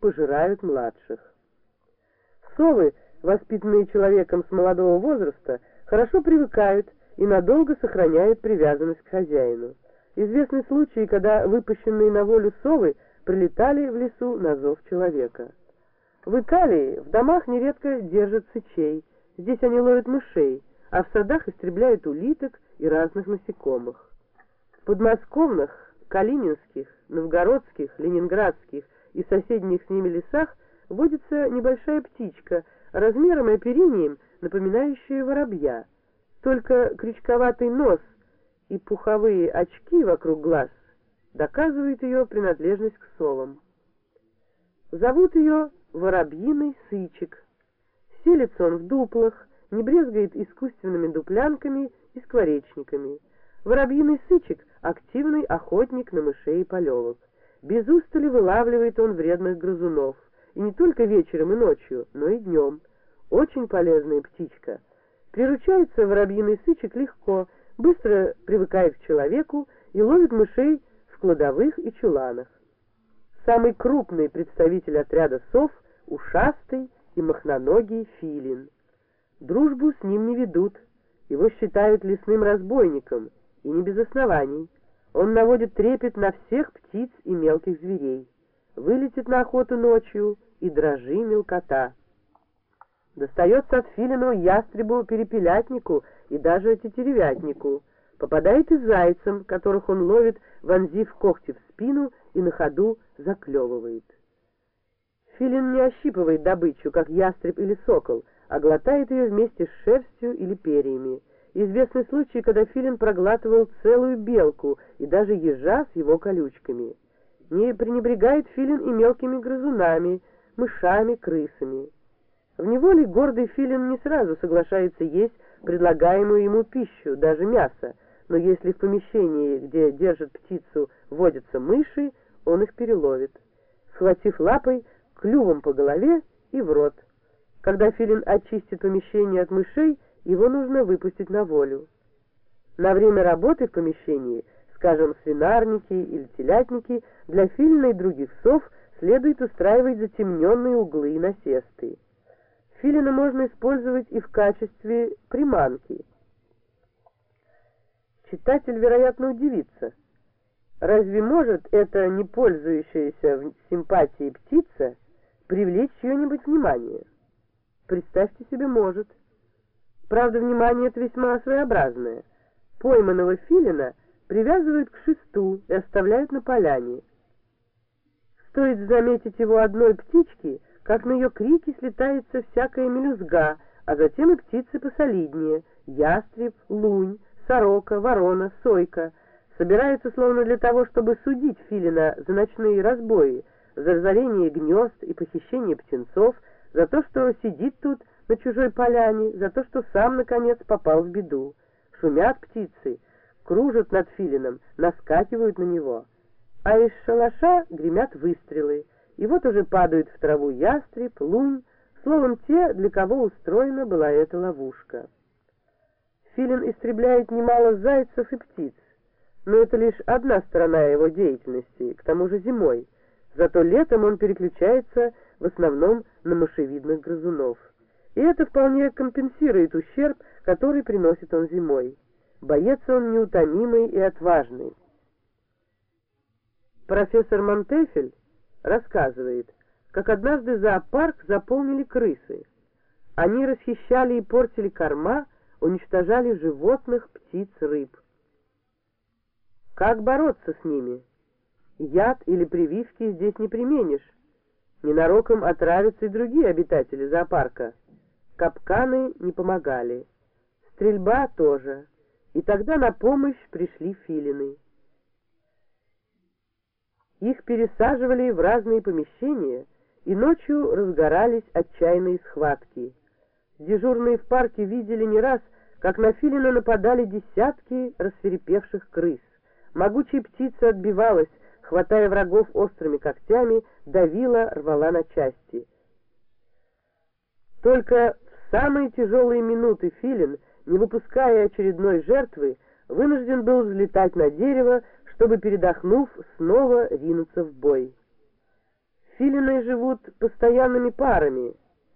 пожирают младших. Совы, воспитанные человеком с молодого возраста, хорошо привыкают и надолго сохраняют привязанность к хозяину. Известны случаи, когда выпущенные на волю совы прилетали в лесу на зов человека. В Италии в домах нередко держат сычей, здесь они ловят мышей, а в садах истребляют улиток и разных насекомых. В подмосковных, калининских, новгородских, ленинградских и соседних с ними лесах водится небольшая птичка, размером и оперением напоминающая воробья. Только крючковатый нос и пуховые очки вокруг глаз доказывают ее принадлежность к совам. Зовут ее Воробьиный Сычек. Селится он в дуплах, не брезгает искусственными дуплянками и скворечниками. Воробьиный Сычек — активный охотник на мышей и полевок. Без устали вылавливает он вредных грызунов. И не только вечером и ночью, но и днем. Очень полезная птичка. Приручается воробьиный сычек легко, быстро привыкает к человеку и ловит мышей в кладовых и чуланах. Самый крупный представитель отряда сов — ушастый и махноногий филин. Дружбу с ним не ведут, его считают лесным разбойником, и не без оснований. Он наводит трепет на всех птиц и мелких зверей. Вылетит на охоту ночью и дрожи мелкота. Достается от филину ястребу перепелятнику и даже тетеревятнику. Попадает и зайцам, которых он ловит, вонзив когти в спину и на ходу заклевывает. Филин не ощипывает добычу, как ястреб или сокол, а глотает ее вместе с шерстью или перьями. Известны случаи, когда филин проглатывал целую белку и даже ежа с его колючками. Не пренебрегает филин и мелкими грызунами, мышами, крысами. В неволе гордый филин не сразу соглашается есть предлагаемую ему пищу, даже мясо, но если в помещении, где держат птицу, водятся мыши, он их переловит. Схватив лапой, клювом по голове и в рот. Когда филин очистит помещение от мышей, его нужно выпустить на волю. На время работы в помещении, скажем, свинарники или телятники, для филина и других сов следует устраивать затемненные углы и насесты. Филина можно использовать и в качестве приманки. Читатель, вероятно, удивится. Разве может эта не пользующаяся симпатией птица привлечь чье-нибудь внимание? Представьте себе, может. Правда, внимание это весьма своеобразное. Пойманного филина привязывают к шесту и оставляют на поляне. Стоит заметить его одной птички, как на ее крики слетается всякая мелюзга, а затем и птицы посолиднее — ястреб, лунь, сорока, ворона, сойка. Собираются словно для того, чтобы судить филина за ночные разбои, за разорение гнезд и похищение птенцов, за то, что сидит тут на чужой поляне, за то, что сам, наконец, попал в беду. Шумят птицы, кружат над филином, наскакивают на него. А из шалаша гремят выстрелы, и вот уже падают в траву ястреб, лунь, словом, те, для кого устроена была эта ловушка. Филин истребляет немало зайцев и птиц, но это лишь одна сторона его деятельности, к тому же зимой. Зато летом он переключается в основном на мышевидных грызунов. И это вполне компенсирует ущерб, который приносит он зимой. Боец он неутомимый и отважный. Профессор Монтефель рассказывает, как однажды зоопарк заполнили крысы. Они расхищали и портили корма, уничтожали животных, птиц, рыб. Как бороться с ними? Яд или прививки здесь не применишь. Ненароком отравятся и другие обитатели зоопарка. Капканы не помогали. Стрельба тоже. И тогда на помощь пришли филины. Их пересаживали в разные помещения, и ночью разгорались отчаянные схватки. Дежурные в парке видели не раз, как на филина нападали десятки рассверепевших крыс. Могучая птица отбивалась, хватая врагов острыми когтями, давила, рвала на части. Только самые тяжелые минуты филин, не выпуская очередной жертвы, вынужден был взлетать на дерево, чтобы, передохнув, снова ринуться в бой. Филины живут постоянными парами –